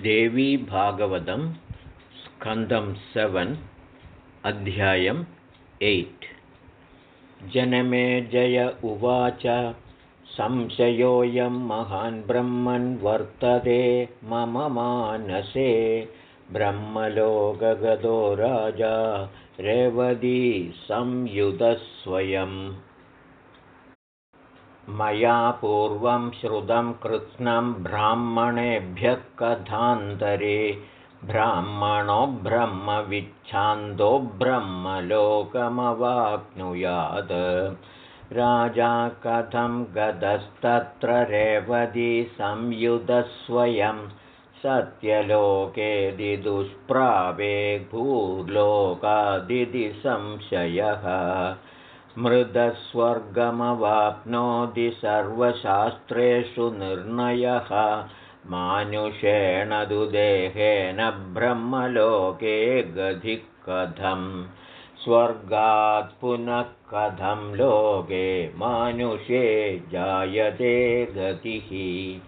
देवीभागवतं स्कन्दं seven अध्यायम् eight. जनमे जय उवाच संशयोऽयं महान् ब्रह्मन् वर्तते मम मानसे। ब्रह्मलोकगतो राजा रेवदी संयुधस्वयम् मया पूर्वं श्रुतं कृत्स्नं ब्राह्मणेभ्यः कथान्तरे। ब्राह्मणो ब्रह्मविच्छान्दो ब्रह्मलोकमवाप्नुयात्। राजा कथं गतस्तत्र रेवती संयुधस्वयं सत्यलोके दिदुष्प्रावे भूर्लोकादिति संशयः मृदस्वर्गमवाप्नोति सर्वशास्त्रेषु निर्णयः। मानुषेण दुदेहेन ब्रह्मलोके गधिः कथं? स्वर्गात् पुनः कथं लोके मानुषे जायते गतिः?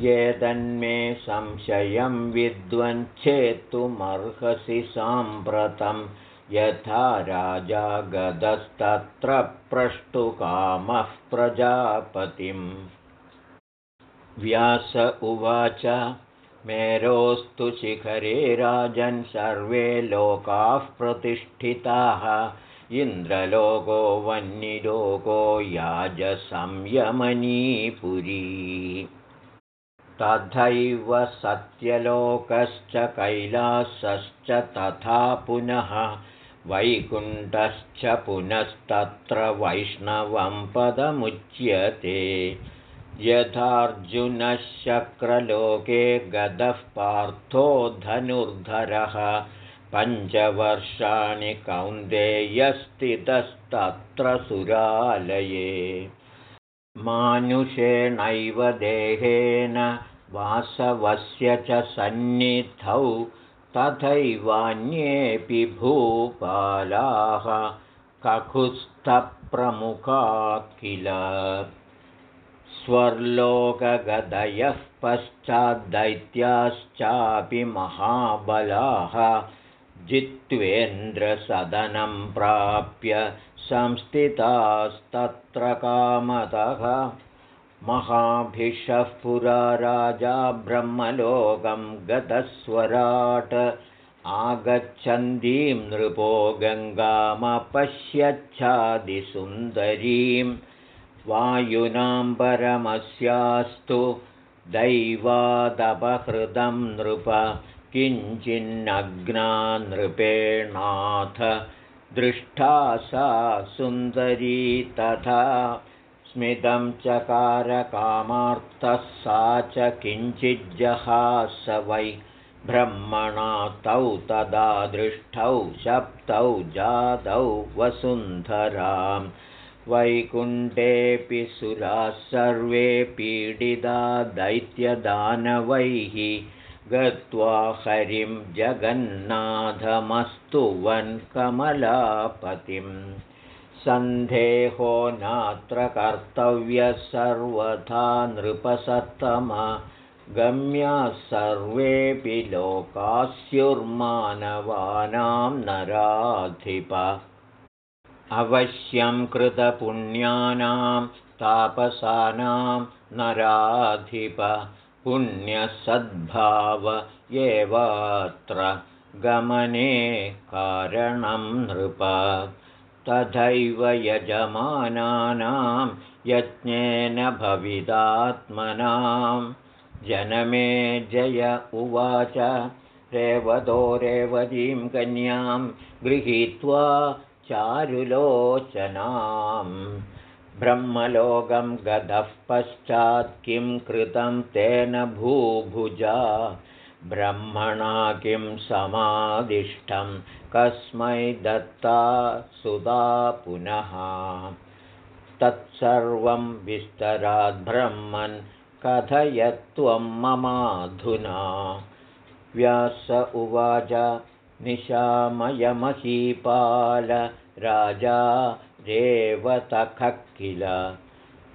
ये तन्मे संशयं विद्वञ्छेत्तुमर्हसि साम्प्रतम् यथा राजा गदस्तत्र प्रष्टुकामः प्रजापतिम्। व्यास उवाच मेरोस्तु शिखरे राजन् सर्वे लोकाः प्रतिष्ठिताः। इन्द्रलोको वह्निलोको याजसंयमनीपुरी। तथैव सत्यलोकश्च कैलासश्च तथा पुनः वैकुण्ठश्च पुनस्तत्र वैष्णवं पदमुच्यते। यथार्जुनशक्रलोके गदः पार्थो धनुर्धरः। पञ्चवर्षाणि कौन्देयस्थितस्तत्र सुरालये। मानुषेणैव देहेन वासवस्य च सन्निधौ तथैवान्येऽपि भूपालाः ककुत्स्थप्रमुखा किल? स्वर्लोकगदयः पश्चाद्दैत्याश्चापि महाबलाः जित्वेन्द्रसदनं प्राप्य संस्थितास्तत्र कामतः महाभिषः पुरा राजा ब्रह्मलोकं गतस्वराट्। आगच्छन्तीं नृपो गङ्गामपश्यच्छादिसुन्दरीं। वायुनां परमस्यास्तु दैवादपहृदं नृप किञ्चिन्नग्ना नृपेणाथ दृष्टा सा सुन्दरी तथा स्मितं चकारकामार्थः सा च किञ्चिज्जहास वै ब्रह्मणा तौ तदा दृष्टौ शप्तौ जातौ वसुन्धरां। वैकुण्ठेऽपि सुराः सर्वे पीडिता दैत्यदानवैः। गत्वा हरिं जगन्नाथमस्तु कमलापतिम् सन्देहो नात्र कर्तव्यः सर्वथा नृपसत्तम। गम्याः सर्वेऽपि लोकास्युर्मानवानां नराधिप। अवश्यं कृतपुण्यानां तापसानां नराधिप। पुण्यसद्भाव एवात्र गमने कारणं नृप तथैव यजमानानां यज्ञेन भविदात्मनां जनमे जय उवाच। रेवतो रेवतीं कन्यां गृहीत्वा चारुलोचनां ब्रह्मलोकं गतः पश्चात् किं कृतं तेन भूभुजा ब्रह्मणा किं समादिष्टं? कस्मै दत्ता सुधा पुनः। तत्सर्वं विस्तराद्ब्रह्मन् कथयत्वं ममाधुना। व्यास उवाच निशामयमहीपाल राजा रेवतखः किल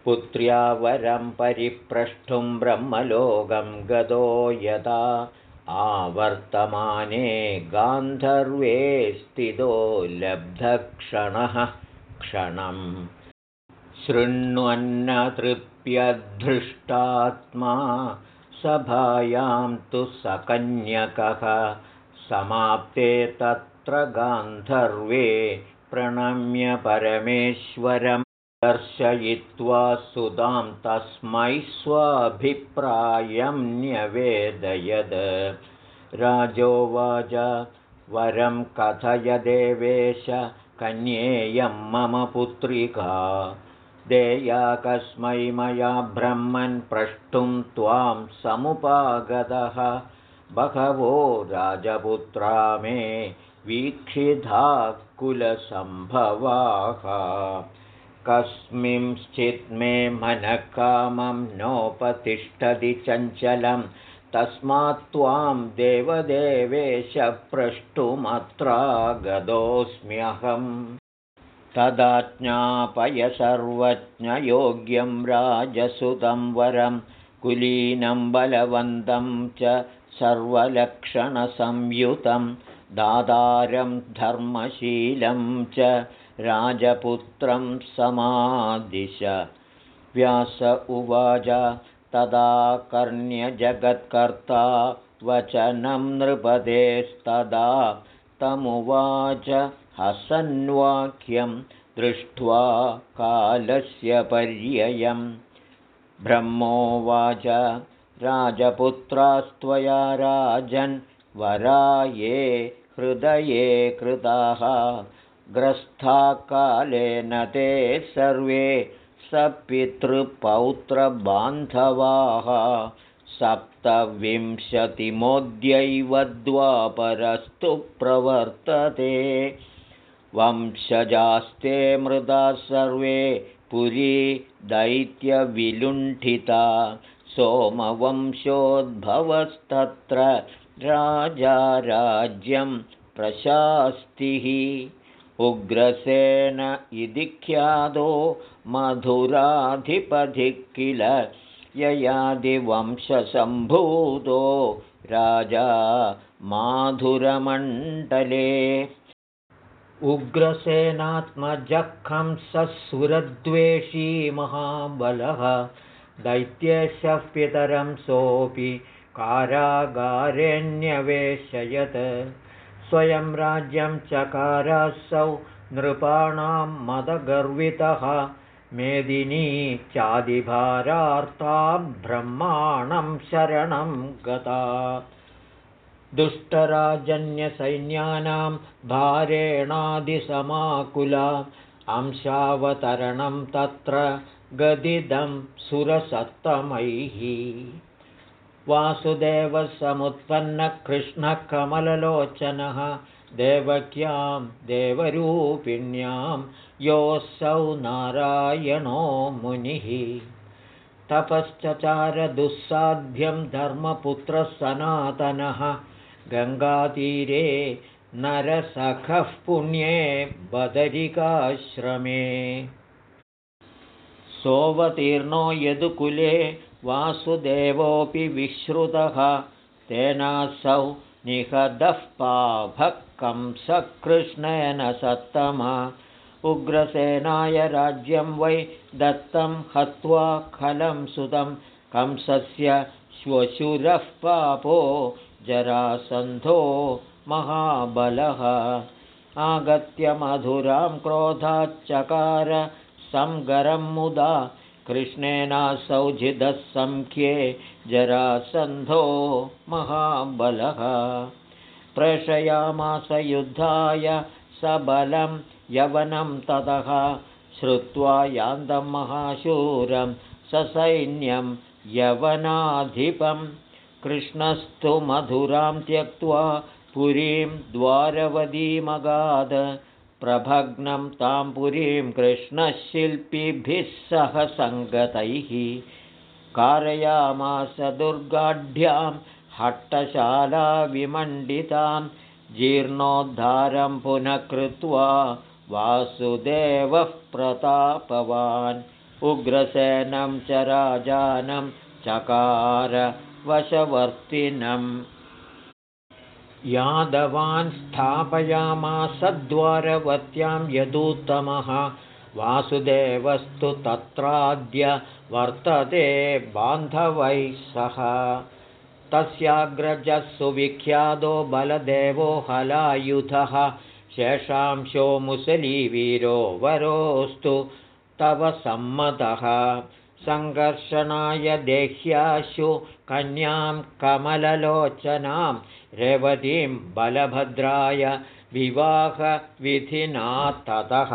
पुत्र्या वरं परिप्रष्टुं ब्रह्मलोकं गदो यदा आवर्तमाने गान्धर्वे स्थितो लब्धक्षणः क्षणम्। शृण्वन्नतृप्यधृष्टात्मा सभायां तु सकन्यकः। समाप्ते तत्र गान्धर्वे प्रणम्य परमेश्वरं दर्शयित्वा सुधां तस्मै स्वाभिप्रायं न्यवेदयद राजोवाच वरं कथय देवेश कन्येयं मम पुत्रिका। देया कस्मै मया ब्रह्मन् प्रष्टुं त्वां समुपागतः। बहवो राजपुत्रा मे वीक्षिधा कुलसम्भवाः कस्मिंश्चित् मे मनःकामं नोपतिष्ठति चञ्चलं तस्मात् त्वां देवदेवेश प्रष्टुमत्रागतोऽस्म्यहम्। तदाज्ञापय सर्वज्ञयोग्यं राजसुतं वरं कुलीनं बलवन्तं च सर्वलक्षणसंयुतं दादारं धर्मशीलं च राजपुत्रं समादिश। व्यास उवाच तदा कर्ण्यजगत्कर्ता वचनं नृपदेस्तदा। तमुवाच हसन्वाक्यं दृष्ट्वा कालस्य पर्ययं ब्रह्मोवाच राजपुत्रास्त्वया राजन् वराये हृदये कृताः ग्रस्था कालेन ते सर्वे सपितृपौत्रबान्धवाः सप्तविंशतिमोद्यैव द्वापरस्तु प्रवर्तते। वंशजास्ते मृदा सर्वे पुरी दैत्यविलुण्ठिता। सोमवंशोद्भवस्तत्र राजा राज्यं प्रशास्तिः उग्रसेन इति ख्यातो मधुराधिपधिः किल ययादिवंशसम्भूतो राजा माधुरमण्डले। उग्रसेनात्मजखं ससुरद्वेषी महाबलः दैत्येशः पितरं सोऽपि कारागारेण्यवेशयत् स्वयं राज्यं चकारासौ नृपाणां मदगर्वितः। मेदिनी चादिभारार्था ब्रह्माणं शरणं गता। दुष्टराजन्यसैन्यानां भारेणादिसमाकुला। अंशावतरणं तत्र गदिदं सुरसत्तमैः वासुदेवसमुत्पन्नकृष्णकमललोचनः देवक्यां देवरूपिण्यां योऽसौ नारायणो मुनिः तपश्चचारदुःसाध्यं धर्मपुत्रसनातनः गङ्गातीरे नरसखः पुण्ये बदरिकाश्रमे। सोऽवतीर्णो यदुकुले वासुदेवोऽपि विश्रुतः तेनासौ निहदः पाभक्कंसकृष्णेन सत्तमा। उग्रसेनाय राज्यं वै दत्तं हत्वा खलं सुतं कंसस्य श्वशुरः पापो जरासन्धो महाबलः। आगत्य मधुरां क्रोधाच्चकार संगरं मुदा कृष्णेनासौजिदः सङ्ख्ये जरासन्धो महाबलः। प्रेषयामास युद्धाय सबलं यवनं ततः श्रुत्वा यान्दं महाशूरं ससैन्यं यवनाधिपं। कृष्णस्तु मधुरां त्यक्त्वा पुरीं द्वारवदीमगाद प्रभग्नं तां पुरीं कृष्णशिल्पिभिः सह सङ्गतैः कारयामास दुर्गाढ्यां हट्टशालाविमण्डितां जीर्णोद्धारं पुनः कृत्वा वासुदेवः प्रतापवान् उग्रसेनं च राजानं चकार वशवर्तिनम् यादवान् स्थापयामासद्वारवत्यां यदुत्तमः। वासुदेवस्तु तत्राद्य वर्तते बान्धवैः सह। तस्याग्रजः सुविख्यातो बलदेवो हलायुधः। शेषांशो मुसलीवीरो वरोऽस्तु तव सम्मतः। सङ्घर्षणाय देह्याशु कन्यां कमललोचनां रेवतीं बलभद्राय विवाहविधिना ततः।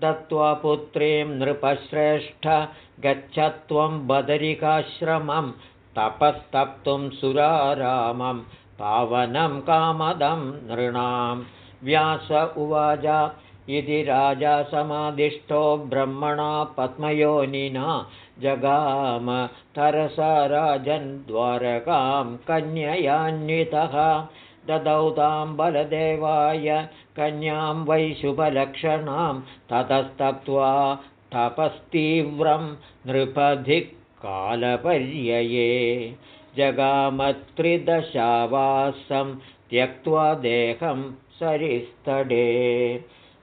दत्त्वा पुत्रीं नृपश्रेष्ठ गच्छत्वं बदरिकाश्रमं तपस्तप्तुं सुरारामं पावनं कामदं नृणां। व्यास उवाच इति राजा समादिष्टो ब्रह्मणा पद्मयोनिना जगाम तरसा राजन् द्वारकां कन्ययान्वितः। ददौ तां बलदेवाय कन्यां वै शुभलक्षणां ततस्तप्त्वा तपस्तीव्रं नृपधिः कालपर्यये जगामत्रिदशावासं त्यक्त्वा देहं सरिस्तडे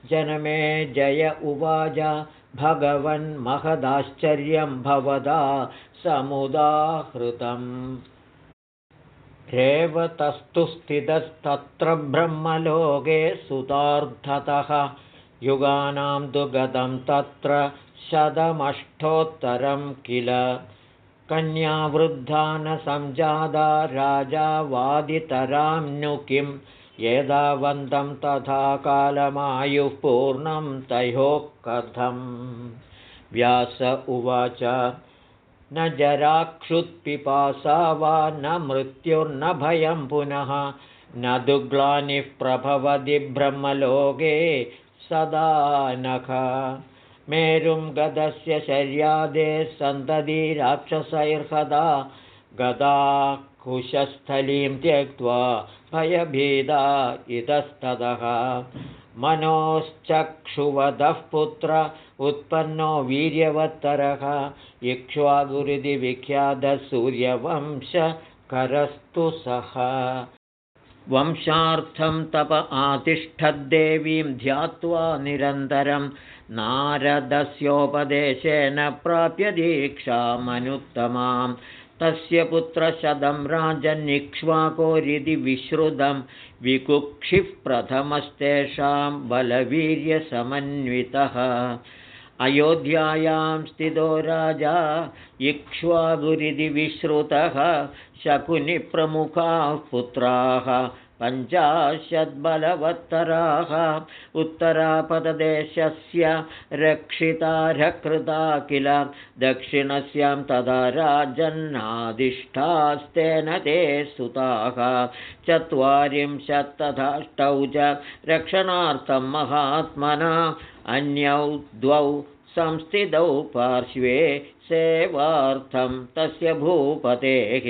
जनमे जय उवाच। भगवन्महदाश्चर्यं भवदा समुदाहृतम्। रेवतस्तु स्थितस्तत्र ब्रह्मलोके सुतार्थतः। युगानां तु गतं तत्र शतमष्टोत्तरं किल। कन्यावृद्धा न सञ्जादा राजा वादितरां नु किम् यदावन्तं तथा कालमायुः पूर्णं तयोः कथम् व्यास उवाच न जराक्षुत्पिपासा वा न मृत्युर्न भयं पुनः न दुग्लानिः प्रभवति ब्रह्मलोके सदा नख मेरुं गदस्य शर्यादे सन्ततिराक्षसैर्हदा गदा कुशस्थलीं त्यक्त्वा भयभेदा इतस्ततः। मनोश्चक्षुवधः पुत्र उत्पन्नो वीर्यवत्तरः। इक्ष्वागुरिति विख्यातसूर्यवंशकरस्तु सः। वंशार्थं तप आतिष्ठद्देवीं ध्यात्वा निरन्तरं नारदस्योपदेशेन प्राप्य दीक्षामनुत्तमाम् तस्य पुत्रशतं राजन्निक्ष्वाकोरिति विश्रुतं विकुक्षिः प्रथमस्तेषां बलवीर्यसमन्वितः। अयोध्यायां स्थितो राजा इक्ष्वागुरिति विश्रुतः शकुनिप्रमुखाः पुत्राः पञ्चाशद्बलवत्तराः उत्तरापददेशस्य रक्षितारकृता किल दक्षिणस्यां तदा राजन्नादिष्ठास्तेन ते सुताः चत्वारिंशत्तथाष्टौ च रक्षणार्थं महात्मना अन्यौ द्वौ संस्थितौ पार्श्वे सेवार्थं तस्य भूपतेः।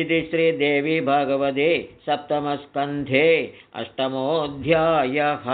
इति श्रीदेवी भगवते सप्तमस्कन्धे अष्टमोऽध्यायः